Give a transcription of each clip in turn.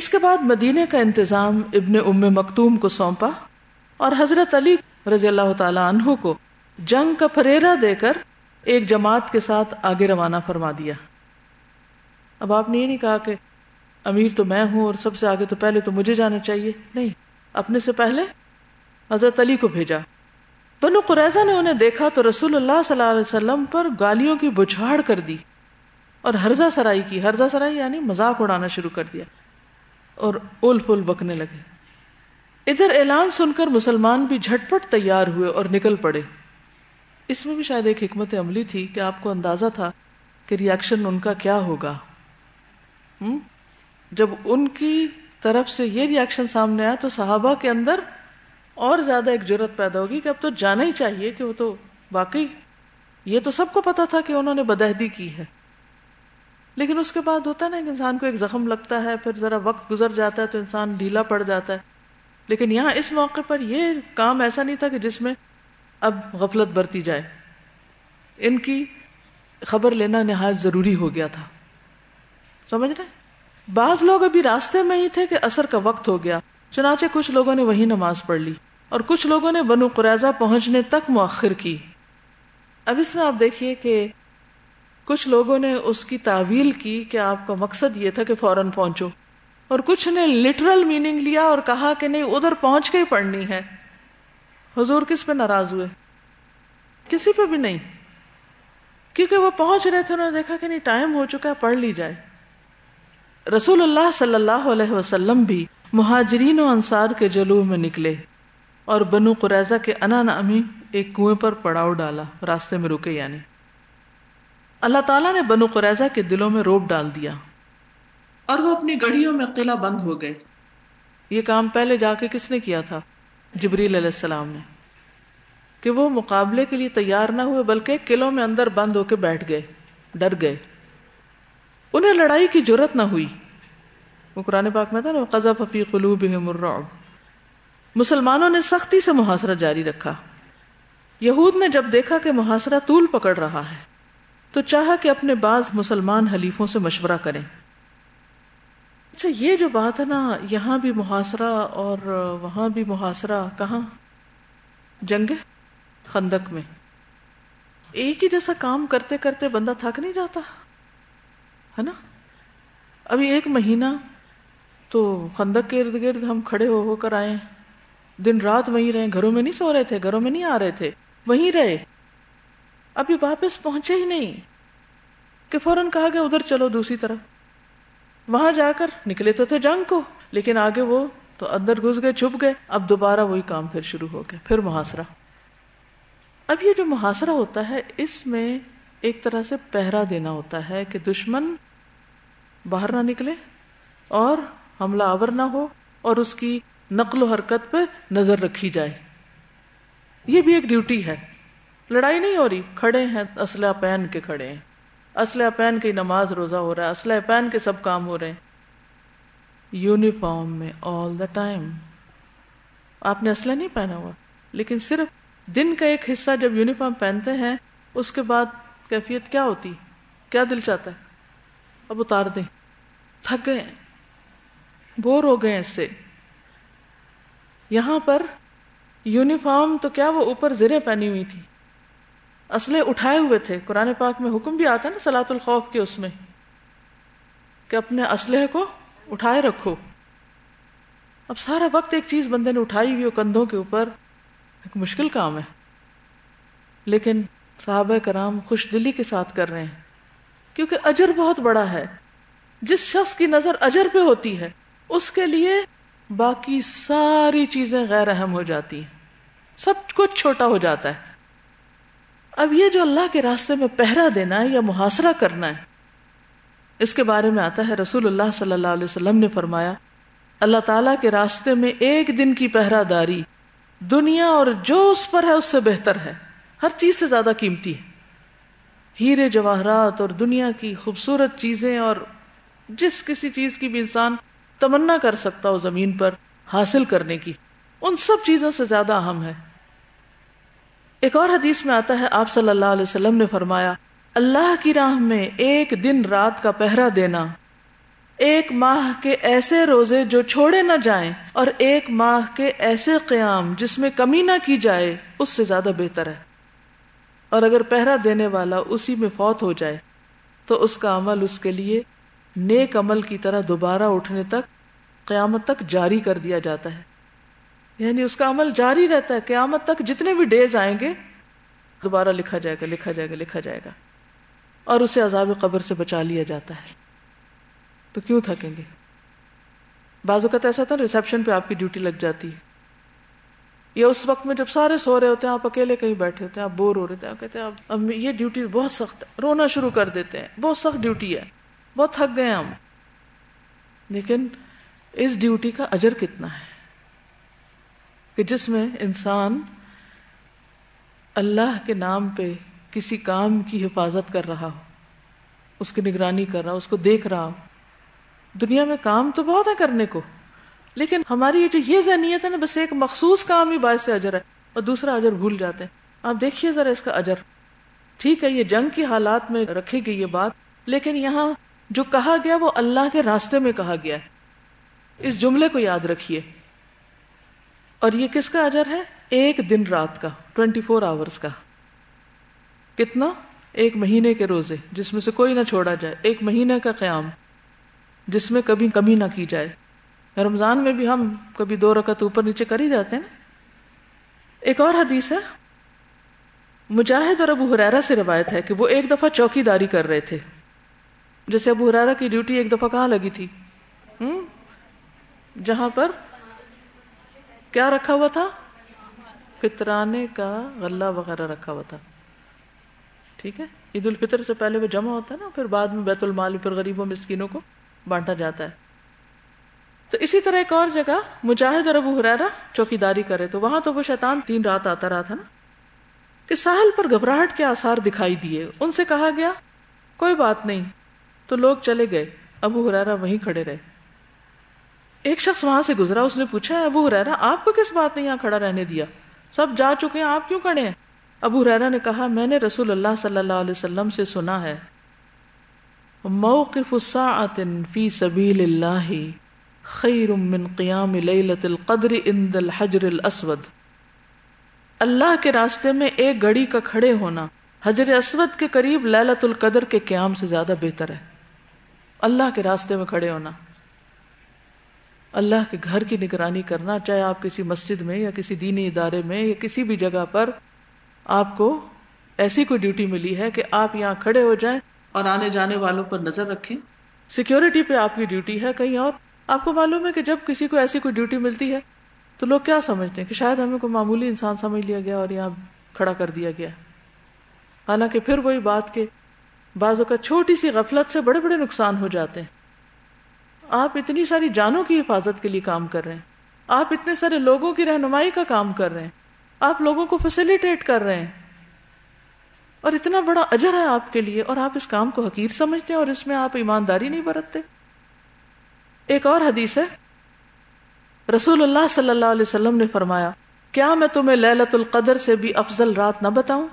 اس کے بعد مدینے کا انتظام ابن ام مکتوم کو سونپا اور حضرت علی رضی اللہ تعالی عنہ کو جنگ کا پریرا دے کر ایک جماعت کے ساتھ آگے روانہ فرما دیا۔ اب آپ نے یہ نہیں کہا کہ امیر تو میں ہوں اور سب سے آگے تو پہلے تو مجھے جانا چاہیے۔ نہیں، اپنے سے پہلے حضرت علی کو بھیجا۔ بنو قریضہ نے انہیں دیکھا تو رسول اللہ صلی اللہ علیہ وسلم پر گالیوں کی بچھاڑ کر دی اور ہرزا سرائی کی۔ ہرزا سرائی یعنی مذاق اڑانا شروع کر دیا۔ اور اول فل بکنے لگے۔ ادھر اعلان سن کر مسلمان بھی جھٹپٹ تیار ہوئے اور نکل پڑے۔ اس میں بھی شاید ایک حکمت عملی تھی کہ آپ کو اندازہ تھا کہ ریئیکشن ان کا کیا ہوگا۔ جب ان کی طرف سے یہ ریئیکشن سامنے آیا تو صحابہ کے اندر اور زیادہ ایک ضرورت پیدا ہوگی کہ اب تو جانا ہی چاہیے کہ وہ تو واقعی یہ تو سب کو پتا تھا کہ انہوں نے بدہدی کی ہے۔ لیکن اس کے بعد ہوتا ہے نا کہ انسان کو ایک زخم لگتا ہے، پھر ذرا وقت گزر جاتا ہے تو انسان ڈھیلا پڑ جاتا ہے۔ لیکن یہاں اس موقع پر یہ کام ایسا نہیں تھا کہ جس میں اب غفلت برتی جائے۔ ان کی خبر لینا نہایت ضروری ہو گیا تھا۔ سمجھ رہے بعض لوگ ابھی راستے میں ہی تھے کہ اثر کا وقت ہو گیا۔ چنانچہ کچھ لوگوں نے وہی نماز پڑھ لی اور کچھ لوگوں نے بنو قریضہ پہنچنے تک مؤخر کی۔ اب اس میں آپ دیکھیے کہ کچھ لوگوں نے اس کی تعویل کی کہ آپ کا مقصد یہ تھا کہ فوراً پہنچو۔ اور کچھ نے لٹرل میننگ لیا اور کہا کہ نہیں، ادھر پہنچ کے ہی پڑھنی ہے۔ حضور کس پہ ناراض ہوئے؟ کسی پہ بھی نہیں۔ کیونکہ وہ پہنچ رہے تھے، انہوں نے دیکھا کہ نہیں، ٹائم ہو چکا ہے، پڑھ لی جائے۔ رسول اللہ صلی اللہ علیہ وسلم بھی مہاجرین و انصار کے جلو میں نکلے اور بنو قریضہ کے انا نامی ایک کنویں پر پڑاؤ ڈالا، راستے میں رکے یعنی۔ اللہ تعالیٰ نے بنو قریضہ کے دلوں میں روپ ڈال دیا۔ اور وہ اپنی گڑھیوں میں قلعہ بند ہو گئے۔ یہ کام پہلے جا کے کس نے کیا تھا؟ جبریل علیہ السلام نے۔ کہ وہ مقابلے کے لیے تیار نہ ہوئے بلکہ قلعوں میں اندر بند ہو کے بیٹھ گئے ڈر گئے۔ انہیں لڑائی کی ضرورت نہ ہوئی۔ وہ قرآن پاک میں تھا نا قزف فی قلوبہم الرعب۔ مسلمانوں نے سختی سے محاصرہ جاری رکھا۔ یہود نے جب دیکھا کہ محاصرہ طول پکڑ رہا ہے تو چاہا کہ اپنے بعض مسلمان حلیفوں سے مشورہ کریں۔ اچھا یہ جو بات ہے نا، یہاں بھی محاصرہ اور وہاں بھی محاصرہ، کہاں؟ جنگ خندق میں۔ ایک ہی جیسا کام کرتے کرتے بندہ تھک نہیں جاتا، ہے نا؟ ابھی ایک مہینہ تو خندق کے ارد گرد ہم کھڑے ہو ہو کر آئے۔ دن رات وہیں رہے، گھروں میں نہیں سو رہے تھے، گھروں میں نہیں آ رہے تھے، وہیں رہے۔ ابھی واپس پہنچے ہی نہیں۔ کہ فوراً کہا کہ ادھر چلو دوسری طرف۔ وہاں جا کر نکلے تو تھے جنگ کو، لیکن آگے وہ تو اندر گھس گئے، چھپ گئے۔ اب دوبارہ وہی کام پھر شروع ہو گیا، پھر محاصرہ۔ اب یہ جو محاصرہ ہوتا ہے، اس میں ایک طرح سے پہرا دینا ہوتا ہے کہ دشمن باہر نہ نکلے اور حملہ آور نہ ہو اور اس کی نقل و حرکت پہ نظر رکھی جائے۔ یہ بھی ایک ڈیوٹی ہے۔ لڑائی نہیں ہو رہی۔ کھڑے ہیں، اسلحہ پہن کے کھڑے ہیں۔ اسلحہ پہن کے نماز روزہ ہو رہا ہے۔ اسلحہ پہن کے سب کام ہو رہے ہیں۔ یونیفارم میں آل دا ٹائم آپ نے اسلحہ نہیں پہنا ہوا۔ لیکن صرف دن کا ایک حصہ جب یونیفارم پہنتے ہیں، اس کے بعد کیفیت کیا ہوتی؟ کیا دل چاہتا ہے؟ اب اتار دیں۔ تھک گئے بور ہو گئے اس سے۔ یہاں پر یونیفارم تو کیا وہ اوپر زرے پہنی ہوئی تھی اسلحے اٹھائے ہوئے تھے۔ قرآن پاک میں حکم بھی آتا ہے نا سلاۃ الخوف کے اس میں کہ اپنے اسلحے کو اٹھائے رکھو۔ اب سارا وقت ایک چیز بندے نے اٹھائی ہوئی کندھوں کے اوپر، ایک مشکل کام ہے۔ لیکن صحابہ کرام خوش دلی کے ساتھ کر رہے ہیں۔ کیونکہ اجر بہت بڑا ہے۔ جس شخص کی نظر اجر پہ ہوتی ہے، اس کے لیے باقی ساری چیزیں غیر اہم ہو جاتی ہیں۔ سب کچھ چھوٹا ہو جاتا ہے۔ اب یہ جو اللہ کے راستے میں پہرا دینا ہے یا محاصرہ کرنا ہے، اس کے بارے میں آتا ہے رسول اللہ صلی اللہ علیہ وسلم نے فرمایا، اللہ تعالی کے راستے میں ایک دن کی پہرا داری، دنیا اور جو اس پر ہے اس سے بہتر ہے۔ ہر چیز سے زیادہ قیمتی ہے۔ ہیرے جواہرات اور دنیا کی خوبصورت چیزیں اور جس کسی چیز کی بھی انسان تمنا کر سکتا ہو زمین پر حاصل کرنے کی، ان سب چیزوں سے زیادہ اہم ہے۔ ایک اور حدیث میں آتا ہے، آپ صلی اللہ علیہ وسلم نے فرمایا، اللہ کی راہ میں ایک دن رات کا پہرا دینا۔ ایک ماہ کے ایسے روزے جو چھوڑے نہ جائیں اور ایک ماہ کے ایسے قیام جس میں کمی نہ کی جائے، اس سے زیادہ بہتر ہے۔ اور اگر پہرا دینے والا اسی میں فوت ہو جائے، تو اس کا عمل اس کے لیے نیک عمل کی طرح دوبارہ اٹھنے تک، قیامت تک جاری کر دیا جاتا ہے۔ یعنی اس کا عمل جاری رہتا ہے، قیامت تک جتنے بھی ڈیز آئیں گے، دوبارہ لکھا جائے گا، لکھا جائے گا، لکھا جائے گا۔ اور اسے عذاب قبر سے بچا لیا جاتا ہے۔ تو کیوں تھکیں گے؟ بعض اوقات ایسا تھا ریسپشن پہ آپ کی ڈیوٹی لگ جاتی ہے۔ یا اس وقت میں جب سارے سو رہے ہوتے ہیں، آپ اکیلے کہیں بیٹھے ہوتے ہیں، آپ بور ہو رہے تھے کہتے ہیں، اب یہ ڈیوٹی بہت سخت ہے۔ رونا شروع کر دیتے ہیں۔ بہت سخت ڈیوٹی ہے۔ بہت تھک گئے ہم۔ لیکن اس ڈیوٹی کا اجر کتنا ہے؟ کہ جس میں انسان اللہ کے نام پہ کسی کام کی حفاظت کر رہا ہو، اس کی نگرانی کر رہا ہو، اس کو دیکھ رہا ہو۔ دنیا میں کام تو بہت ہے کرنے کو، لیکن ہماری جو یہ ذہنیت ہے نا، بس ایک مخصوص کام ہی باعث سے اجر ہے، اور دوسرا اجر بھول جاتے ہیں۔ آپ دیکھیے ذرا اس کا اجر۔ ٹھیک ہے، یہ جنگ کی حالات میں رکھی گئی یہ بات، لیکن یہاں جو کہا گیا وہ اللہ کے راستے میں کہا گیا ہے۔ اس جملے کو یاد رکھیے۔ اور یہ کس کا اجر ہے؟ ایک دن رات کا ٹوینٹی فور آورس کا۔ کتنا؟ ایک مہینے کے روزے، جس میں سے کوئی نہ چھوڑا جائے۔ ایک مہینے کا قیام، جس میں کبھی کمی نہ کی جائے۔ رمضان میں بھی ہم کبھی دو رکعت اوپر نیچے کر ہی جاتے ہیں نا۔ ایک اور حدیث ہے۔ مجاہد اور ابو حرارا سے روایت ہے کہ وہ ایک دفعہ چوکی داری کر رہے تھے۔ جیسے ابو حرارا کی ڈیوٹی ایک دفعہ کہاں لگی تھی؟ جہاں پر کیا رکھا ہوا تھا؟ فطرانے کا غلہ وغیرہ رکھا ہوا تھا۔ ٹھیک ہے؟ عید الفطر سے پہلے وہ جمع ہوتا ہے نا، پھر بعد میں بیت المال، پھر غریبوں، مسکینوں کو بانٹا جاتا ہے۔ تو اسی طرح ایک اور جگہ، مجاہد اور ابو حرارا چوکی داری کرے، تو وہاں تو وہ شیطان تین رات آتا رہا تھا نا، کہ ساحل پر گھبراہٹ کے آثار دکھائی دیے۔ ان سے کہا گیا، کوئی بات نہیں۔ تو لوگ چلے گئے، ابو حرارا وہیں کھڑے رہے۔ ایک شخص وہاں سے گزرا، اس نے پوچھا، ابو حرارا آپ کو کس بات نے یہاں کھڑا رہنے دیا؟ سب جا چکے ہیں، آپ کیوں کھڑے ہیں؟ ابو حرارا نے کہا، میں نے رسول اللہ صلی اللہ علیہ وسلم سے سنا ہے، موقف فی سبیل اللہ خیر من قیام لیلت القدر عند الحجر الاسود۔ اللہ کے راستے میں ایک گھڑی کا کھڑے ہونا، حجر اسود کے قریب لیلت القدر کے قیام سے زیادہ بہتر ہے۔ اللہ کے راستے میں کھڑے ہونا۔ اللہ کے گھر کی نگرانی کرنا، چاہے آپ کسی مسجد میں یا کسی دینی ادارے میں یا کسی بھی جگہ پر، آپ کو ایسی کوئی ڈیوٹی ملی ہے کہ آپ یہاں کھڑے ہو جائیں اور آنے جانے والوں پر نظر رکھیں۔ سیکیورٹی پہ آپ کی ڈیوٹی ہے کہیں اور۔ آپ کو معلوم ہے کہ جب کسی کو ایسی کوئی ڈیوٹی ملتی ہے، تو لوگ کیا سمجھتے ہیں کہ شاید ہمیں کوئی معمولی انسان سمجھ لیا گیا اور یہاں کھڑا کر دیا گیا۔ حالانکہ پھر وہی بات کے بعضوں کا چھوٹی سی غفلت سے بڑے بڑے نقصان ہو جاتے ہیں۔ آپ اتنی ساری جانوں کی حفاظت کے لیے کام کر رہے ہیں۔ آپ اتنے سارے لوگوں کی رہنمائی کا کام کر رہے ہیں۔ آپ لوگوں کو فیسلٹیٹ کر رہے ہیں۔ اور اتنا بڑا اجر ہے آپ کے لیے اور آپ اس کام کو حقیر سمجھتے ہیں اور اس میں آپ ایمانداری نہیں برتتے۔ ایک اور حدیث ہے۔ رسول اللہ صلی اللہ علیہ وسلم نے فرمایا، کیا میں تمہیں للت القدر سے بھی افضل رات نہ بتاؤں؟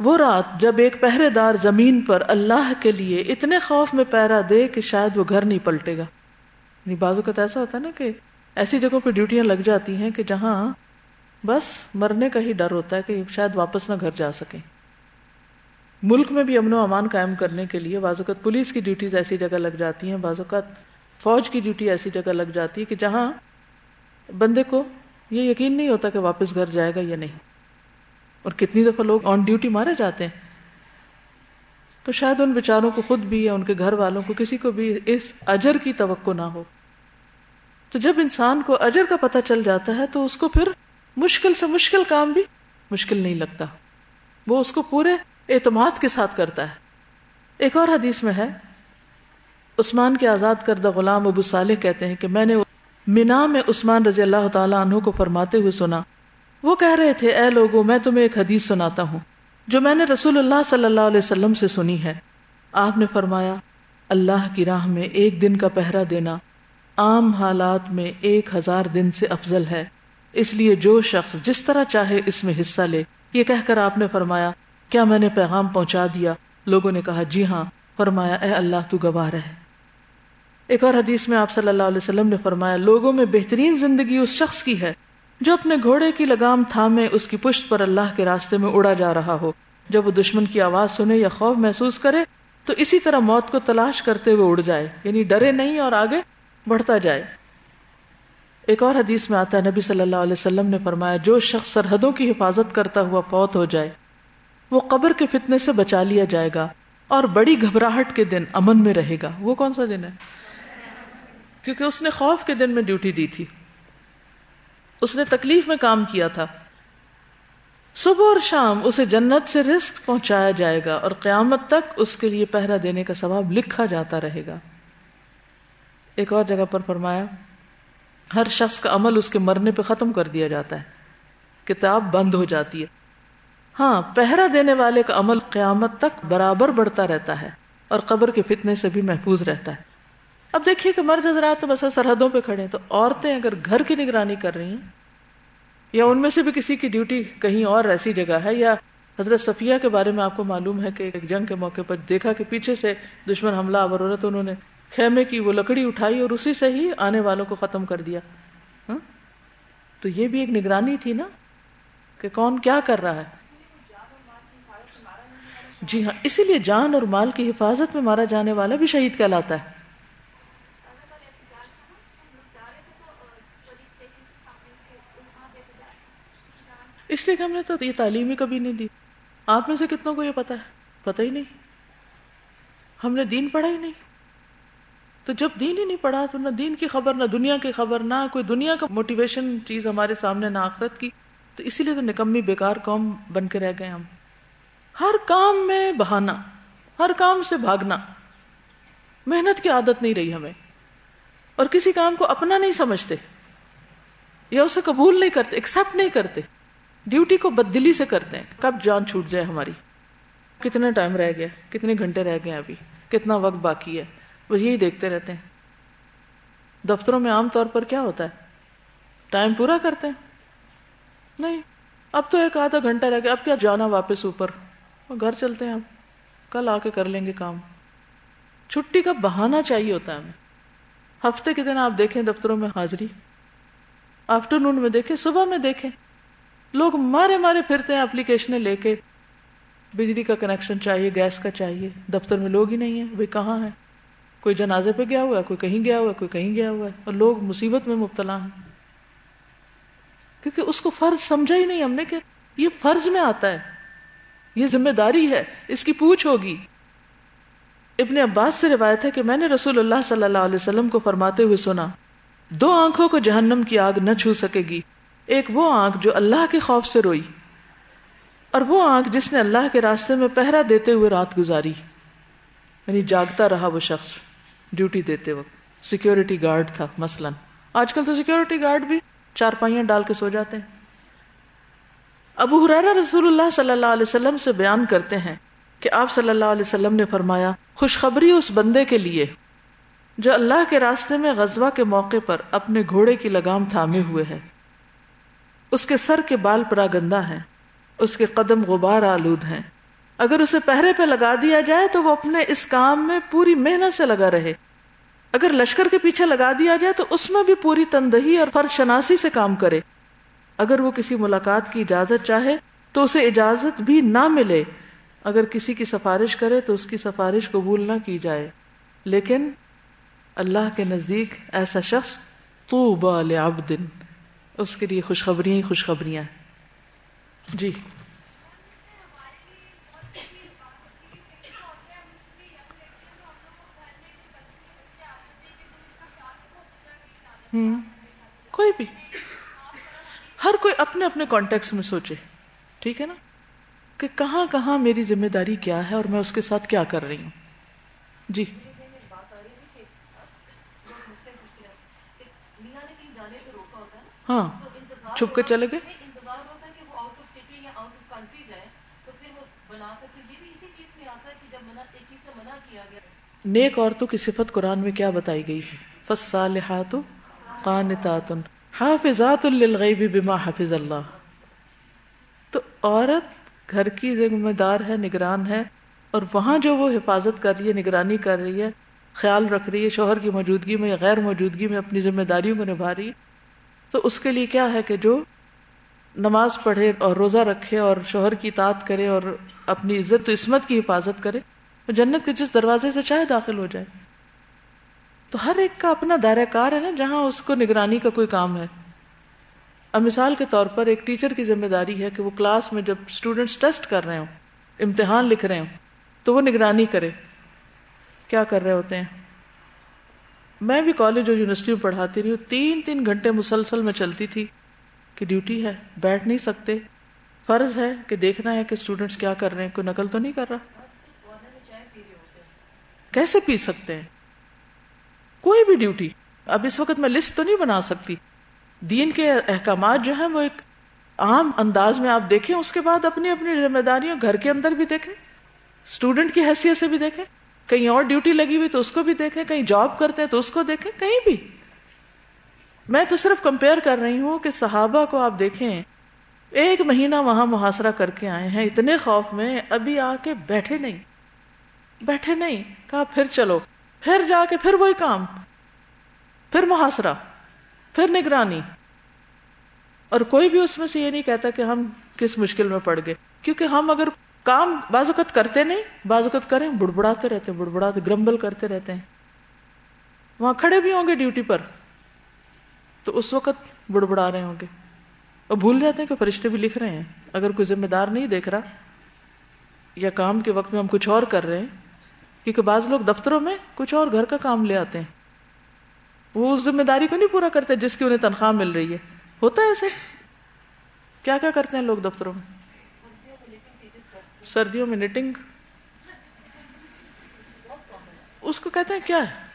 وہ رات جب ایک پہرے دار زمین پر اللہ کے لیے اتنے خوف میں پیرا دے کہ شاید وہ گھر نہیں پلٹے گا۔ یعنی بازو کا تو ایسا ہوتا ہے نا کہ ایسی جگہوں پہ ڈیوٹیاں لگ جاتی ہیں کہ جہاں بس مرنے کا ہی ڈر ہوتا ہے کہ شاید واپس نہ گھر جا سکیں۔ ملک میں بھی امن و امان قائم کرنے کے لیے بعض اوقات پولیس کی ڈیوٹیز ایسی جگہ لگ جاتی ہیں بعض اوقات فوج کی ڈیوٹی ایسی جگہ لگ جاتی ہے کہ جہاں بندے کو یہ یقین نہیں ہوتا کہ واپس گھر جائے گا یا نہیں۔ اور کتنی دفعہ لوگ آن ڈیوٹی مارے جاتے ہیں۔ تو شاید ان بیچاروں کو خود بھی یا ان کے گھر والوں کو کسی کو بھی اس اجر کی توقع نہ ہو۔ تو جب انسان کو اجر کا پتہ چل جاتا ہے تو اس کو پھر مشکل سے مشکل کام بھی مشکل نہیں لگتا۔ وہ اس کو پورے اعتماد کے ساتھ کرتا ہے۔ ایک اور حدیث میں ہے۔ عثمان کے آزاد کردہ غلام ابو صالح کہتے ہیں کہ میں نے مینا میں عثمان رضی اللہ تعالیٰ عنہ کو فرماتے ہوئے سنا۔ وہ کہہ رہے تھے، اے لوگوں، میں تمہیں ایک حدیث سناتا ہوں جو میں نے رسول اللہ صلی اللہ علیہ وسلم سے سنی ہے۔ آپ نے فرمایا، اللہ کی راہ میں ایک دن کا پہرا دینا عام حالات میں ایک ہزار دن سے افضل ہے۔ اس لیے جو شخص جس طرح چاہے اس میں حصہ لے۔ یہ کہہ کر آپ نے فرمایا، کیا میں نے پیغام پہنچا دیا؟ لوگوں نے کہا جی ہاں۔ فرمایا، اے اللہ، تو گواہ رہے ایک اور حدیث میں آپ صلی اللہ علیہ وسلم نے فرمایا، لوگوں میں بہترین زندگی اس شخص کی ہے جو اپنے گھوڑے کی لگام تھامے اس کی پشت پر اللہ کے راستے میں اڑا جا رہا ہو۔ جب وہ دشمن کی آواز سنے یا خوف محسوس کرے، تو اسی طرح موت کو تلاش کرتے ہوئے اڑ جائے یعنی ڈرے نہیں اور آگے بڑھتا جائے۔ ایک اور حدیث میں آتا ہے، نبی صلی اللہ علیہ وسلم نے فرمایا، جو شخص سرحدوں کی حفاظت کرتا ہوا فوت ہو جائے، وہ قبر کے فتنے سے بچا لیا جائے گا اور بڑی گھبراہٹ کے دن امن میں رہے گا۔ وہ کون سا دن ہے؟ کیونکہ اس نے خوف کے دن میں ڈیوٹی دی تھی۔ اس نے تکلیف میں کام کیا تھا۔ صبح اور شام اسے جنت سے رزق پہنچایا جائے گا اور قیامت تک اس کے لیے پہرا دینے کا ثواب لکھا جاتا رہے گا۔ ایک اور جگہ پر فرمایا، ہر شخص کا عمل اس کے مرنے پہ ختم کر دیا جاتا ہے۔ کتاب بند ہو جاتی ہے۔ ہاں پہرا دینے والے کا عمل قیامت تک برابر بڑھتا رہتا ہے اور قبر کے فتنے سے بھی محفوظ رہتا ہے۔ اب دیکھیے کہ مرد حضرات بس سرحدوں پہ کھڑے ہیں، تو عورتیں اگر گھر کی نگرانی کر رہی ہیں، یا ان میں سے بھی کسی کی ڈیوٹی کہیں اور ایسی جگہ ہے، یا حضرت صفیہ کے بارے میں آپ کو معلوم ہے کہ ایک جنگ کے موقع پر دیکھا کہ پیچھے سے دشمن حملہ آور عورت، انہوں نے خیمے کی وہ لکڑی اٹھائی اور اسی سے ہی آنے والوں کو ختم کر دیا۔ ہاں؟ تو یہ بھی ایک نگرانی تھی نا کہ کون کیا کر رہا ہے۔ جی ہاں اسی لیے جان اور مال کی حفاظت میں مارا جانے والا بھی شہید کہلاتا ہے۔ اس لیے کہ ہم نے تو یہ تعلیم ہی کبھی نہیں دی آپ میں سے کتنوں کو یہ پتا ہے؟ پتہ ہی نہیں۔ ہم نے دین پڑھا ہی نہیں۔ تو جب دین ہی نہیں پڑھا تو نہ دین کی خبر، نہ دنیا کی خبر، نہ کوئی دنیا کا موٹیویشن چیز ہمارے سامنے، نہ آخرت کی۔ تو اسی لیے تو نکمی، بیکار قوم بن کے رہ گئے ہم۔ ہر کام میں بہانا، ہر کام سے بھاگنا۔ محنت کی عادت نہیں رہی ہمیں۔ اور کسی کام کو اپنا نہیں سمجھتے، یا اسے قبول نہیں کرتے ایکسپٹ نہیں کرتے۔ ڈیوٹی کو بدلی سے کرتے ہیں کب جان چھوٹ جائے ہماری؟ کتنے ٹائم رہ گیا، کتنے گھنٹے رہ گئے ابھی، کتنا وقت باقی ہے؟ بس یہی دیکھتے رہتے ہیں۔ دفتروں میں عام طور پر کیا ہوتا ہے؟ ٹائم پورا کرتے ہیں۔ نہیں، اب تو ایک آدھا گھنٹہ رہ گیا، اب کیا جانا واپس اوپر؟ گھر چلتے ہیں اب کل آ کے کر لیں گے کام۔ چھٹی کا بہانا چاہیے ہوتا ہے ہمیں۔ ہفتے کے دن آپ دیکھیں دفتروں میں حاضری۔ آفٹر نون میں دیکھیں، صبح میں دیکھیں۔ لوگ مارے مارے پھرتے ہیں اپلیکیشنیں لے کے۔ بجلی کا کنیکشن چاہیے، گیس کا چاہیے، دفتر میں لوگ ہی نہیں ہیں کہاں ہے کوئی جنازے پہ گیا ہوا ہے، کوئی کہیں گیا ہوا ہے، کوئی کہیں گیا ہوا ہے۔ اور لوگ مصیبت میں مبتلا ہیں۔ کیونکہ اس کو فرض سمجھا ہی نہیں ہم نے کہ یہ فرض میں آتا ہے۔ یہ ذمہ داری ہے، اس کی پوچھ ہوگی۔ ابن عباس سے روایت ہے کہ میں نے رسول اللہ صلی اللہ علیہ وسلم کو فرماتے ہوئے سنا، دو آنکھوں کو جہنم کی آگ نہ چھو سکے گی۔ ایک وہ آنکھ جو اللہ کے خوف سے روئی اور وہ آنکھ جس نے اللہ کے راستے میں پہرا دیتے ہوئے رات گزاری یعنی جاگتا رہا وہ شخص ڈیوٹی دیتے وقت۔ سیکورٹی گارڈ تھا، مثلا۔ آج کل تو سیکورٹی گارڈ بھی چار پائیاں ڈال کے سو جاتے ہیں۔ ابو حرارا رسول اللہ صلی اللہ علیہ وسلم سے بیان کرتے ہیں کہ آپ صلی اللہ علیہ وسلم نے فرمایا، خوشخبری اس بندے کے لیے جو اللہ کے راستے میں غزوہ کے موقع پر اپنے گھوڑے کی لگام تھامے ہوئے ہے۔ اس کے سر کے بال پرا گندا ہے، اس کے قدم غبار آلود ہیں۔ اگر اسے پہرے پہ لگا دیا جائے تو وہ اپنے اس کام میں پوری محنت سے لگا رہے۔ اگر لشکر کے پیچھے لگا دیا جائے تو اس میں بھی پوری تندہی اور فرض شناسی سے کام کرے۔ اگر وہ کسی ملاقات کی اجازت چاہے تو اسے اجازت بھی نہ ملے۔ اگر کسی کی سفارش کرے تو اس کی سفارش قبول نہ کی جائے۔ لیکن اللہ کے نزدیک ایسا شخص تو عبد اس کے لیے خوشخبریاں ہی خوشخبریاں جی ہوں کوئی بھی ہر کوئی اپنے اپنے کانٹیکس میں سوچے ٹھیک ہے نا کہ کہاں کہاں میری ذمہ داری کیا ہے اور میں اس کے ساتھ کیا کر رہی ہوں جی ہاں چھپ کے چلے گئے۔ نیک عورتوں کی صفت قرآن میں کیا بتائی گئی ہے؟ فصالحات قانتات۔ حافظات للغیب بما حفظ اللہ تو عورت گھر کی ذمہ دار ہے، نگران ہے، اور وہاں جو وہ حفاظت کر رہی ہے، نگرانی کر رہی ہے، خیال رکھ رہی ہے، شوہر کی موجودگی میں یا غیر موجودگی میں اپنی ذمہ داریوں کو نبھا رہی ہے تو اس کے لیے کیا ہے کہ جو نماز پڑھے اور روزہ رکھے اور شوہر کی اطاعت کرے اور اپنی عزت و عصمت کی حفاظت کرے تو جنت کے جس دروازے سے چاہے داخل ہو جائے۔ تو ہر ایک کا اپنا دائرہ کار ہے نا، جہاں اس کو نگرانی کا کوئی کام ہے۔ اب مثال کے طور پر ایک ٹیچر کی ذمہ داری ہے کہ وہ کلاس میں جب اسٹوڈینٹس ٹیسٹ کر رہے ہوں، امتحان لکھ رہے ہوں، تو وہ نگرانی کرے۔ کیا کر رہے ہوتے ہیں؟ میں بھی کالج اور یونیورسٹی میں پڑھاتی رہی ہوں۔ تین تین گھنٹے مسلسل میں چلتی تھی کہ ڈیوٹی ہے، بیٹھ نہیں سکتے۔ فرض ہے کہ دیکھنا ہے کہ اسٹوڈینٹس کیا کر رہے ہیں۔ کوئی نقل تو نہیں کر رہا؟ کیسے پی سکتے ہیں؟ کوئی بھی ڈیوٹی اب اس وقت میں لسٹ تو نہیں بنا سکتی۔ دین کے احکامات جو ہیں وہ ایک عام انداز میں آپ دیکھیں، اس کے بعد اپنی اپنی ذمہ داریوں گھر کے اندر بھی دیکھیں اسٹوڈینٹ کی حیثیت سے بھی دیکھیں۔ کہیں اور ڈیوٹی لگی ہوئی تو اس کو بھی دیکھیں، کہیں جاب کرتے ہیں تو اس کو دیکھیں، کہیں بھی۔ میں تو صرف کمپیئر کر رہی ہوں کہ صحابہ کو آپ دیکھیں، ایک مہینہ وہاں محاصرہ کر کے آئے ہیں، اتنے خوف میں ابھی آ کے بیٹھے نہیں۔ بیٹھے نہیں، کہا پھر چلو، پھر جا کے پھر وہی کام، پھر محاصرہ، پھر نگرانی۔ اور کوئی بھی اس میں سے یہ نہیں کہتا کہ ہم کس مشکل میں پڑ گئے، کیونکہ ہم اگر کام بعض اوقات کرتے نہیں، بعض اوقات کریں، بڑبڑاتے رہتے، بڑبڑاتے، گرمبل کرتے رہتے ہیں۔ وہاں کھڑے بھی ہوں گے ڈیوٹی پر، تو اس وقت بڑبڑا رہے ہوں گے۔ اور بھول جاتے ہیں کہ فرشتے بھی لکھ رہے ہیں۔ اگر کوئی ذمہ دار نہیں دیکھ رہا، یا کام کے وقت میں ہم کچھ اور کر رہے ہیں، کیونکہ بعض لوگ دفتروں میں کچھ اور گھر کا کام لے آتے ہیں۔ وہ اس ذمہ داری کو نہیں پورا کرتے جس کی انہیں تنخواہ مل رہی ہے۔ ہوتا ہے ایسے۔ کیا کیا کرتے ہیں لوگ دفتروں میں؟ سردیوں میں نیٹنگ۔ اس کو کہتے ہیں، کیا ہے؟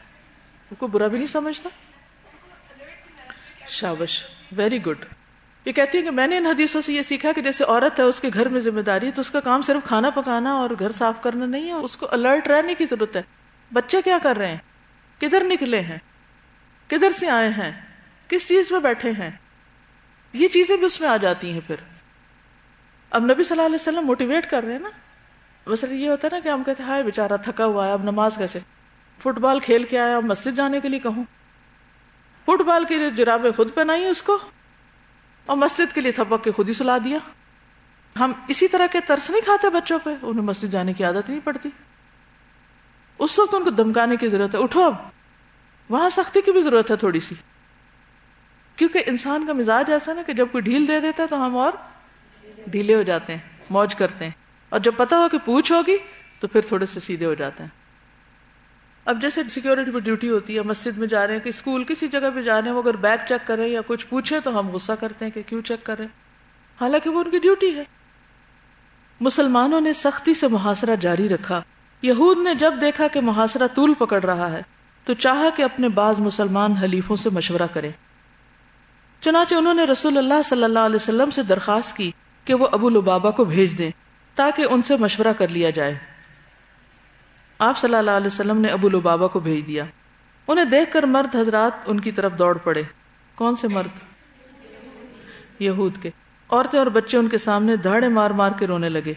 کو برا بھی نہیں سمجھتا۔ شابش ویری گڈ یہ کہتی ہے کہ میں نے ان حدیثوں سے یہ سیکھا کہ جیسے عورت ہے، اس کے گھر میں ذمہ داری تو اس کا کام صرف کھانا پکانا اور گھر صاف کرنا نہیں ہے اس کو الرٹ رہنے کی ضرورت ہے۔ بچے کیا کر رہے ہیں؟ کدھر نکلے ہیں؟ کدھر سے آئے ہیں؟ کس چیز میں بیٹھے ہیں؟ یہ چیزیں بھی اس میں آ جاتی ہیں پھر۔ اب نبی صلی اللہ علیہ وسلم موٹیویٹ کر رہے ہیں نا۔ مثلا یہ ہوتا ہے نا کہ ہم کہتے ہیں، ہائے بےچارا تھکا ہوا ہے، اب نماز کیسے؟ فٹ بال کھیل کے آیا، مسجد جانے کے لیے کہوں۔ فٹ بال کی جرابیں خود پہنائی اس کو، اور مسجد کے لیے تھپک کے خود ہی سلا دیا۔ ہم اسی طرح کے ترس نہیں کھاتے بچوں پہ، انہیں مسجد جانے کی عادت نہیں پڑتی۔ اس وقت ان کو دمکانے کی ضرورت ہے۔ اٹھو اب۔ وہاں سختی کی بھی ضرورت ہے تھوڑی سی۔ کیونکہ انسان کا مزاج ایسا نا کہ جب کوئی ڈھیل دے دیتا ہے تو ہم اور ڈھیلے ہو جاتے ہیں، موج کرتے ہیں۔ اور جب پتا ہو کہ پوچھ ہوگی، تو پھر تھوڑے سے سیدھے ہو جاتے ہیں۔ اب جیسے سیکورٹی پہ ڈیوٹی ہوتی ہے، مسجد میں جا رہے ہیں کہ اسکول کسی جگہ پہ جا رہے ہیں وہ اگر بیگ چیک کریں یا کچھ پوچھے تو ہم غصہ کرتے ہیں کہ کیوں چیک کریں۔ حالانکہ وہ ان کی ڈیوٹی ہے۔ مسلمانوں نے سختی سے محاصرہ جاری رکھا۔ یہود نے جب دیکھا کہ محاصرہ طول پکڑ رہا ہے، تو چاہا کہ اپنے بعض مسلمان حلیفوں سے مشورہ کریں۔ چنانچہ انہوں نے رسول اللہ صلی اللہ علیہ وسلم سے درخواست کی کہ وہ ابو البابا کو بھیج دیں تاکہ ان سے مشورہ کر لیا جائے۔ آپ صلی اللہ علیہ وسلم نے ابو البابا کو بھیج دیا۔ انہیں دیکھ کر مرد حضرات ان کی طرف دوڑ پڑے۔ کون سے مرد؟ یہود کے۔ عورتیں اور بچے ان کے سامنے دھاڑے مار مار کے رونے لگے۔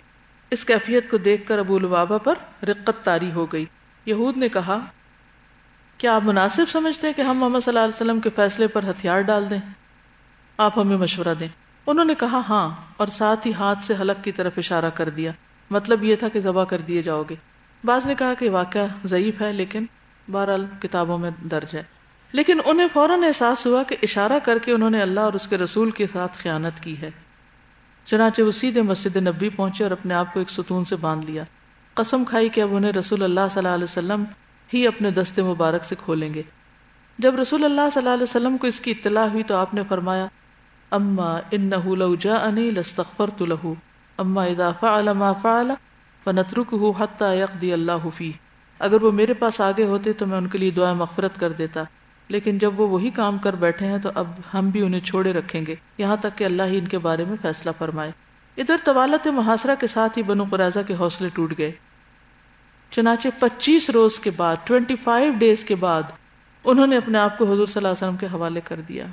اس کیفیت کو دیکھ کر ابو البابا پر رقت تاری ہو گئی۔ یہود نے کہا، کیا آپ مناسب سمجھتے ہیں کہ ہم محمد صلی اللہ علیہ وسلم کے فیصلے پر ہتھیار ڈال دیں؟ آپ ہمیں مشورہ دیں۔ انہوں نے کہا ہاں اور ساتھ ہی ہاتھ سے حلق کی طرف اشارہ کر دیا۔ مطلب یہ تھا کہ ذبح کر دیے جاؤ گے۔ بعض نے کہا کہ واقعہ ضعیف ہے، لیکن بہرحال کتابوں میں درج ہے۔ لیکن انہیں فوراً احساس ہوا کہ اشارہ کر کے انہوں نے اللہ اور اس کے رسول کے ساتھ خیانت کی ہے۔ چنانچہ وہ سیدھے مسجد نبی پہنچے اور اپنے آپ کو ایک ستون سے باندھ لیا۔ قسم کھائی کہ اب انہیں رسول اللہ صلی اللہ علیہ وسلم ہی اپنے دستے مبارک سے کھولیں گے۔ جب رسول اللہ صلی اللہ علیہ وسلم کو اس کی اطلاع ہوئی تو آپ نے فرمایا اما انه لو جاءني لاستغفرت له اما اذا فعل ما فعل فنتركه حتى يقضي الله فيه اگر وہ میرے پاس آگے ہوتے تو میں ان کے لیے دعا مغفرت کر دیتا۔ لیکن جب وہ وہی کام کر بیٹھے ہیں تو اب ہم بھی انہیں چھوڑے رکھیں گے۔ یہاں تک کہ اللہ ہی ان کے بارے میں فیصلہ فرمائے۔ ادھر طوالت محاصرہ کے ساتھ ہی بنو قرضہ کے حوصلے ٹوٹ گئے۔ چنانچہ پچیس روز کے بعد، ٹوینٹی فائیو ڈیز کے بعد، انہوں نے اپنے آپ کو حضور صلی اللہ علیہ وسلم کے حوالے کر دیا۔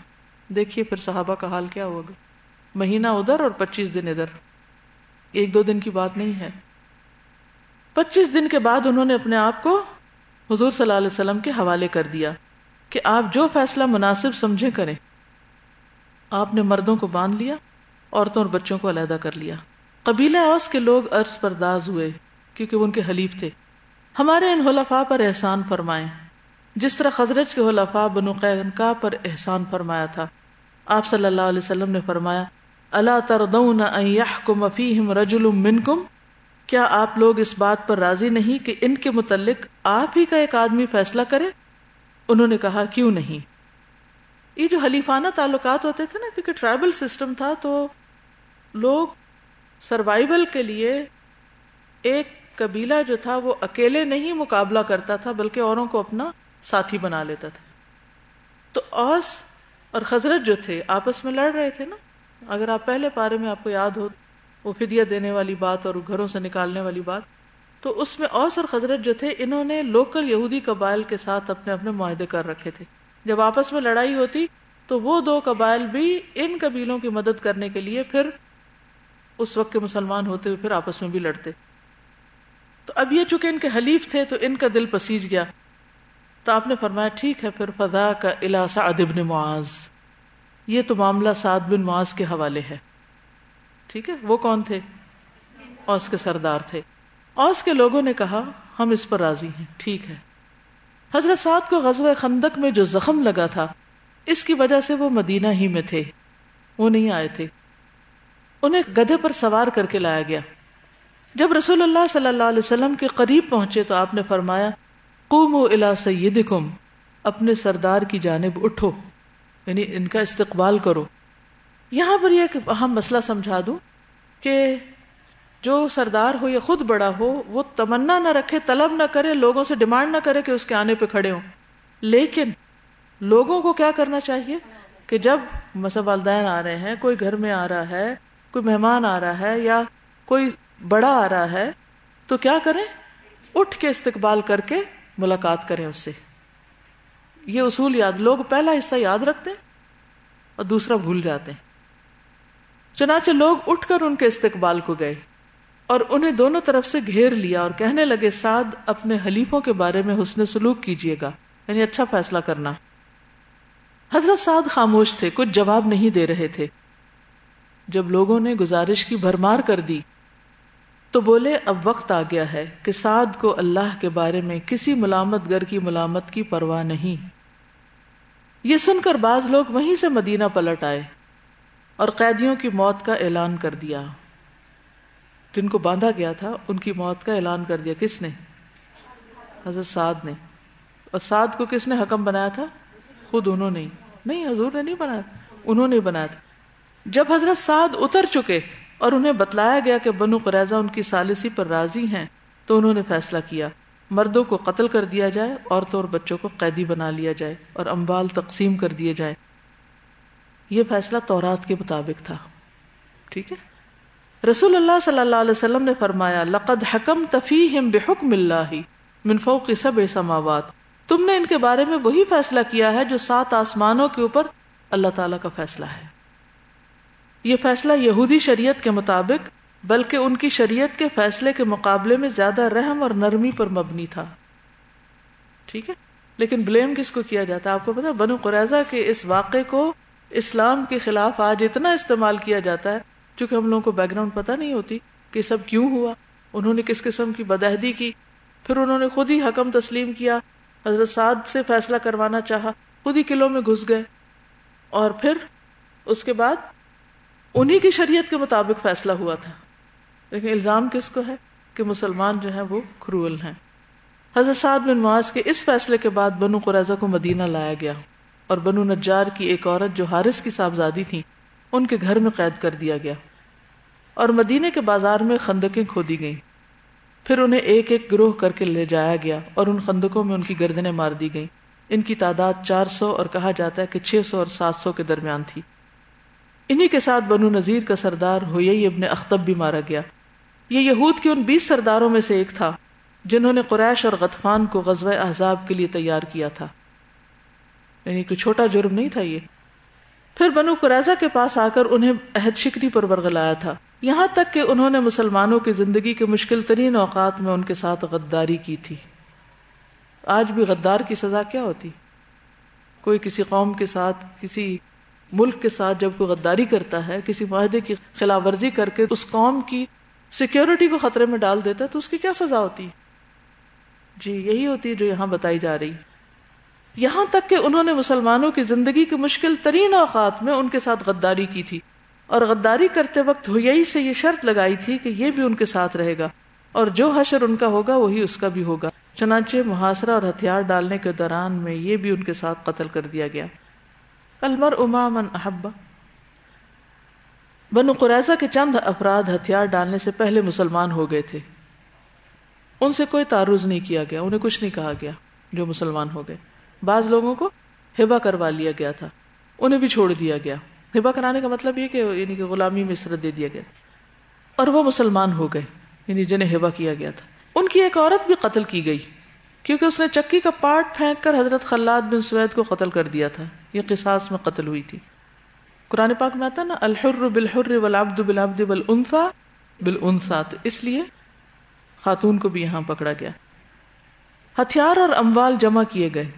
دیکھیے پھر صحابہ کا حال کیا ہوگا مہینہ ادھر اور پچیس دن ادھر۔ ایک دو دن کی بات نہیں ہے۔ پچیس دن کے بعد انہوں نے اپنے آپ کو حضور صلی اللہ علیہ وسلم کے حوالے کر دیا کہ آپ جو فیصلہ مناسب سمجھے کریں۔ آپ نے مردوں کو باندھ لیا، عورتوں اور بچوں کو علیحدہ کر لیا۔ قبیلہ اوس کے لوگ عرض پرداز ہوئے کیونکہ وہ ان کے حلیف تھے۔ ہمارے ان حلفاء پر احسان فرمائیں۔ جس طرح خزرج کے حلفاء بنو قینقا پر احسان فرمایا تھا۔ آپ صلی اللہ علیہ وسلم نے فرمایا اللہ تردون ان يحكم فيهم رجل منكم کیا آپ لوگ اس بات پر راضی نہیں کہ ان کے متعلق آپ ہی کا ایک آدمی فیصلہ کرے؟ انہوں نے کہا، کیوں نہیں؟ یہ جو حلیفانہ تعلقات ہوتے تھے نا، کیونکہ ٹرائبل سسٹم تھا، تو لوگ سروائیول کے لیے ایک قبیلہ جو تھا وہ اکیلے نہیں مقابلہ کرتا تھا، بلکہ اوروں کو اپنا ساتھی بنا لیتا تھا۔ تو اوس اور خزرت جو تھے، آپس میں لڑ رہے تھے نا۔ اگر آپ پہلے پارے میں آپ کو یاد ہو، وہ فدیہ دینے والی بات اور گھروں سے نکالنے والی بات۔ تو اس میں اوس اور خزرت جو تھے، انہوں نے لوکل یہودی قبائل کے ساتھ اپنے اپنے معاہدے کر رکھے تھے۔ جب آپس میں لڑائی ہوتی، تو وہ دو قبائل بھی ان قبیلوں کی مدد کرنے کے لیے پھر اس وقت کے مسلمان ہوتے ہوئے پھر آپس میں بھی لڑتے۔ تو اب یہ چونکہ ان کے حلیف تھے، تو ان کا دل پسیج گیا۔ تو آپ نے فرمایا ٹھیک ہے، پھر فضا کا الا سعد ابن معاذ۔ یہ تو معاملہ سعد بن معاذ کے حوالے ہے۔ ٹھیک ہے، وہ کون تھے؟ اوس کے سردار تھے۔ اوس کے لوگوں نے کہا، ہم اس پر راضی ہیں۔ ٹھیک ہے۔ حضرت سعد کو غزوہ خندق میں جو زخم لگا تھا، اس کی وجہ سے وہ مدینہ ہی میں تھے۔ وہ نہیں آئے تھے۔ انہیں گدھے پر سوار کر کے لایا گیا۔ جب رسول اللہ صلی اللہ علیہ وسلم کے قریب پہنچے تو آپ نے فرمایا قوموا الى سیدکم، اپنے سردار کی جانب اٹھو یعنی ان کا استقبال کرو۔ یہاں پر یہ ایک اہم مسئلہ سمجھا دوں کہ جو سردار ہو یا خود بڑا ہو، وہ تمنا نہ رکھے، طلب نہ کرے، لوگوں سے ڈیمانڈ نہ کرے کہ اس کے آنے پہ کھڑے ہوں۔ لیکن لوگوں کو کیا کرنا چاہیے؟ کہ جب مسا والدین آ رہے ہیں، کوئی گھر میں آ رہا ہے، کوئی مہمان آ رہا ہے یا کوئی بڑا آ رہا ہے، تو کیا کریں؟ اٹھ کے استقبال کر کے ملاقات کریں اس سے۔ یہ اصول یاد، لوگ پہلا حصہ یاد رکھتے اور دوسرا بھول جاتے ہیں۔ چنانچہ لوگ اٹھ کر ان کے استقبال کو گئے اور انہیں دونوں طرف سے گھیر لیا اور کہنے لگے، سعد، اپنے حلیفوں کے بارے میں حسن سلوک کیجیے گا یعنی اچھا فیصلہ کرنا۔ حضرت سعد خاموش تھے، کچھ جواب نہیں دے رہے تھے۔ جب لوگوں نے گزارش کی، بھرمار کر دی۔ تو بولے، اب وقت آ گیا ہے کہ سعد کو اللہ کے بارے میں کسی ملامت گر کی ملامت کی پرواہ نہیں۔ یہ سن کر بعض لوگ وہیں سے مدینہ پلٹ آئے اور قیدیوں کی موت کا اعلان کر دیا۔ جن کو باندھا گیا تھا، ان کی موت کا اعلان کر دیا۔ کس نے؟ حضرت سعد نے۔ اور سعد کو کس نے حکم بنایا تھا؟ خود انہوں نے۔ نہیں، حضور نے نہیں بنایا، انہوں نے بنایا تھا۔ جب حضرت سعد اتر چکے اور انہیں بتلایا گیا کہ بنو قریضہ ان کی سالسی پر راضی ہیں، تو انہوں نے فیصلہ کیا، مردوں کو قتل کر دیا جائے، عورتوں اور بچوں کو قیدی بنا لیا جائے اور امبال تقسیم کر دیے جائے یہ فیصلہ تورات کے مطابق تھا۔ ٹھیک ہے؟ رسول اللہ صلی اللہ علیہ وسلم نے فرمایا، لقد حکم تفیہم بحکم اللہ من فوق سبع سماوات۔ تم نے ان کے بارے میں وہی فیصلہ کیا ہے جو سات آسمانوں کے اوپر اللہ تعالی کا فیصلہ ہے۔ یہ فیصلہ یہودی شریعت کے مطابق، بلکہ ان کی شریعت کے فیصلے کے مقابلے میں زیادہ رحم اور نرمی پر مبنی تھا۔ ٹھیک ہے؟ لیکن بلیم کس کو کیا جاتا ہے؟ آپ کو پتا بنو قریضہ کے اس واقعے کو اسلام کے خلاف آج اتنا استعمال کیا جاتا ہے، چونکہ ہم لوگوں کو بیک گراؤنڈ پتہ نہیں ہوتی کہ سب کیوں ہوا۔ انہوں نے کس قسم کی بدہدی کی۔ پھر انہوں نے خود ہی حکم تسلیم کیا۔ حضرت سعد سے فیصلہ کروانا چاہا۔ خود ہی قلعوں میں گھس گئے۔ اور پھر اس کے بعد انہی کی شریعت کے مطابق فیصلہ ہوا تھا۔ لیکن الزام کس کو ہے؟ کہ مسلمان جو ہیں وہ کروئل ہیں۔ حضرت سعد بن معاذ کے اس فیصلے کے بعد بنو قریضہ کو مدینہ لایا گیا۔ اور بنو نجار کی ایک عورت جو حارث کی صاحبزادی تھی، ان کے گھر میں قید کر دیا گیا۔ اور مدینے کے بازار میں خندقیں کھودی گئیں۔ پھر انہیں ایک ایک گروہ کر کے لے جایا گیا اور ان خندقوں میں ان کی گردنیں مار دی گئیں۔ ان کی تعداد چار سو اور کہا جاتا ہے کہ چھ سو اور سات سو کے درمیان تھی۔ انہی کے ساتھ بنو نذیر کا سردار ہوئی ابن اختب بھی مارا گیا۔ یہ یہود کے ان بیس سرداروں میں سے ایک تھا، جنہوں نے قریش اور غطفان کو غزوہ احزاب کے لیے تیار کیا تھا۔ یعنی کوئی چھوٹا جرم نہیں تھا یہ۔ پھر بنو قریضہ کے پاس آ کر انہیں عہد شکری پر برگلایا تھا۔ یہاں تک کہ انہوں نے مسلمانوں کی زندگی کے مشکل ترین اوقات میں ان کے ساتھ غداری کی تھی۔ آج بھی غدار کی سزا کیا ہوتی؟ کوئی کسی قوم کے ساتھ، کسی ملک کے ساتھ جب کوئی غداری کرتا ہے، کسی معاہدے کی خلاف ورزی کر کے اس قوم کی سیکیورٹی کو خطرے میں ڈال دیتا ہے، تو اس کی کیا سزا ہوتی؟ جی یہی ہوتی ہے جو یہاں بتائی جا رہی۔ یہاں تک کہ انہوں نے مسلمانوں کی زندگی کے مشکل ترین اوقات میں ان کے ساتھ غداری کی تھی۔ اور غداری کرتے وقت ہوئی سے یہ شرط لگائی تھی کہ یہ بھی ان کے ساتھ رہے گا۔ اور جو حشر ان کا ہوگا، وہی اس کا بھی ہوگا۔ چنانچہ محاصرہ اور ہتھیار ڈالنے کے دوران میں یہ بھی ان کے ساتھ قتل کر دیا گیا۔ المر امامن احبا بنو قریضہ کے چند افراد ہتھیار ڈالنے سے پہلے مسلمان ہو گئے تھے۔ ان سے کوئی تعرض نہیں کیا گیا، انہیں کچھ نہیں کہا گیا جو مسلمان ہو گئے۔ بعض لوگوں کو ہبا کروا لیا گیا تھا، انہیں بھی چھوڑ دیا گیا۔ ہبا کرانے کا مطلب یہ کہ یعنی کہ غلامی میں سرت دے دیا گیا۔ اور وہ مسلمان ہو گئے یعنی جنہیں ہبا کیا گیا تھا۔ ان کی ایک عورت بھی قتل کی گئی، کیونکہ اس نے چکی کا پارٹ پھینک کر حضرت خلاد بن سوید کو قتل کر دیا تھا۔ یہ قصاص میں قتل ہوئی تھی۔ قرآن پاک میں آتا نا، الحر بالحر والعبد بالعبد والانثى بالانثى۔ تو اس لیے خاتون کو بھی یہاں پکڑا گیا۔ ہتھیار اور اموال جمع کیے گئے۔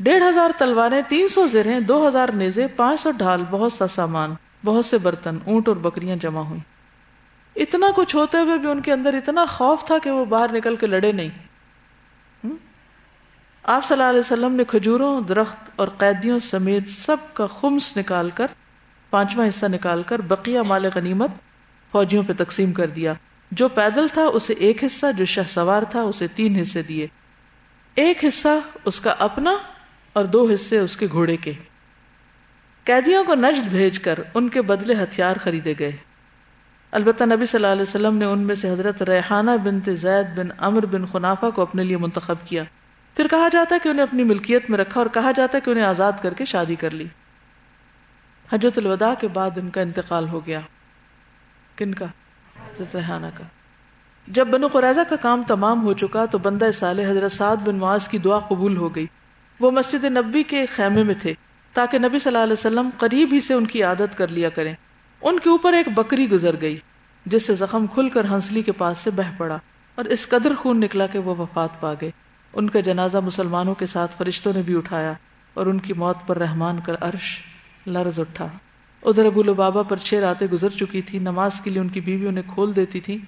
ڈیڑھ ہزار تلواریں، تین سو زرہیں، دو ہزار نیزے، پانچ سو ڈھال، بہت سا سامان، بہت سے برتن، اونٹ اور بکریاں جمع ہوئی اتنا کچھ ہوتے ہوئے بھی ان کے اندر اتنا خوف تھا کہ وہ باہر نکل کے لڑے نہیں۔ آپ صلی اللہ علیہ وسلم نے کھجوروں، درخت اور قیدیوں سمیت سب کا خمس نکال کر، پانچواں حصہ نکال کر بقیہ مال غنیمت فوجیوں پہ تقسیم کر دیا۔ جو پیدل تھا، اسے ایک حصہ، جو شہ سوار تھا، اسے تین حصے دیے۔ ایک حصہ اس کا اپنا اور دو حصے اس کے گھوڑے کے۔ قیدیوں کو نجد بھیج کر ان کے بدلے ہتھیار خریدے گئے۔ البتہ نبی صلی اللہ علیہ وسلم نے ان میں سے حضرت ریحانہ بنت زید بن امر بن خنافہ کو اپنے لیے منتخب کیا۔ پھر کہا جاتا کہ انہیں اپنی ملکیت میں رکھا اور کہا جاتا کہ انہیں آزاد کر کے شادی کر لی۔ حجت الوداع کے بعد ان کا انتقال ہو گیا۔ کن کا؟ ریحانہ کا۔ جب بنو قریضہ کا کام تمام ہو چکا تو بندہ سالے حضرت سعد بن معاذ کی دعا قبول ہو گئی۔ وہ مسجد نبی کے خیمے میں تھے تاکہ نبی صلی اللہ علیہ وسلم قریب ہی سے ان کی عادت کر لیا کریں۔ ان کے اوپر ایک بکری گزر گئی، جس سے زخم کھل کر ہنسلی کے پاس سے بہ پڑا اور اس قدر خون نکلا کہ وہ وفات پا گئے۔ ان کا جنازہ مسلمانوں کے ساتھ فرشتوں نے بھی اٹھایا اور ان کی موت پر رحمان کر عرش لرز اٹھا۔ ادھر ابو البابا پر چھ راتیں گزر چکی تھی نماز کے لیے ان کی بیوی انہیں کھول دیتی تھی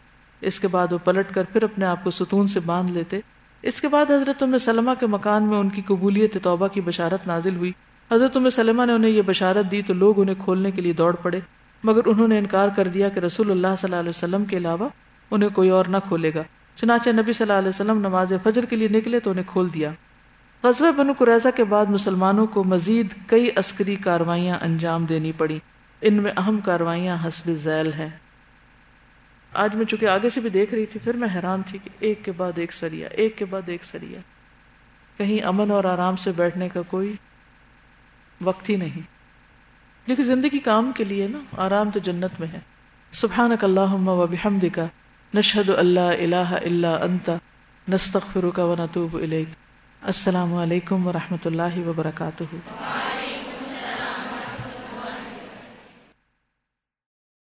اس کے بعد وہ پلٹ کر پھر اپنے آپ کو ستون سے باندھ لیتے۔ اس کے بعد حضرت ام سلمہ کے مکان میں ان کی قبولیت توبہ کی بشارت نازل ہوئی۔ حضرت ام سلمہ نے انہیں یہ بشارت دی تو لوگ انہیں کھولنے کے لیے دوڑ پڑے۔ مگر انہوں نے انکار کر دیا کہ رسول اللہ صلی اللہ علیہ وسلم کے علاوہ انہیں کوئی اور نہ کھولے گا۔ چنانچہ نبی صلی اللہ علیہ وسلم نماز فجر کے لیے نکلے تو انہیں کھول دیا۔ قصبہ بنو قریضہ کے بعد مسلمانوں کو مزید کئی عسکری کاروائیاں انجام دینی پڑی۔ ان میں اہم کاروائیاں حسب ذیل ہیں۔ آج میں چونکہ آگے سے بھی دیکھ رہی تھی، پھر میں حیران تھی کہ ایک کے بعد ایک سریا، ایک کے بعد ایک سریا۔ کہیں امن اور آرام سے بیٹھنے کا کوئی وقت ہی نہیں۔ دیکھو، زندگی کام کے لیے نا، آرام تو جنت میں ہے۔ سبحانک اللہم و بحمدکا نشہد اللہ الہ الا انت نستغفرك و نتوب الیک۔ السلام علیکم ورحمۃ اللہ وبرکاتہ۔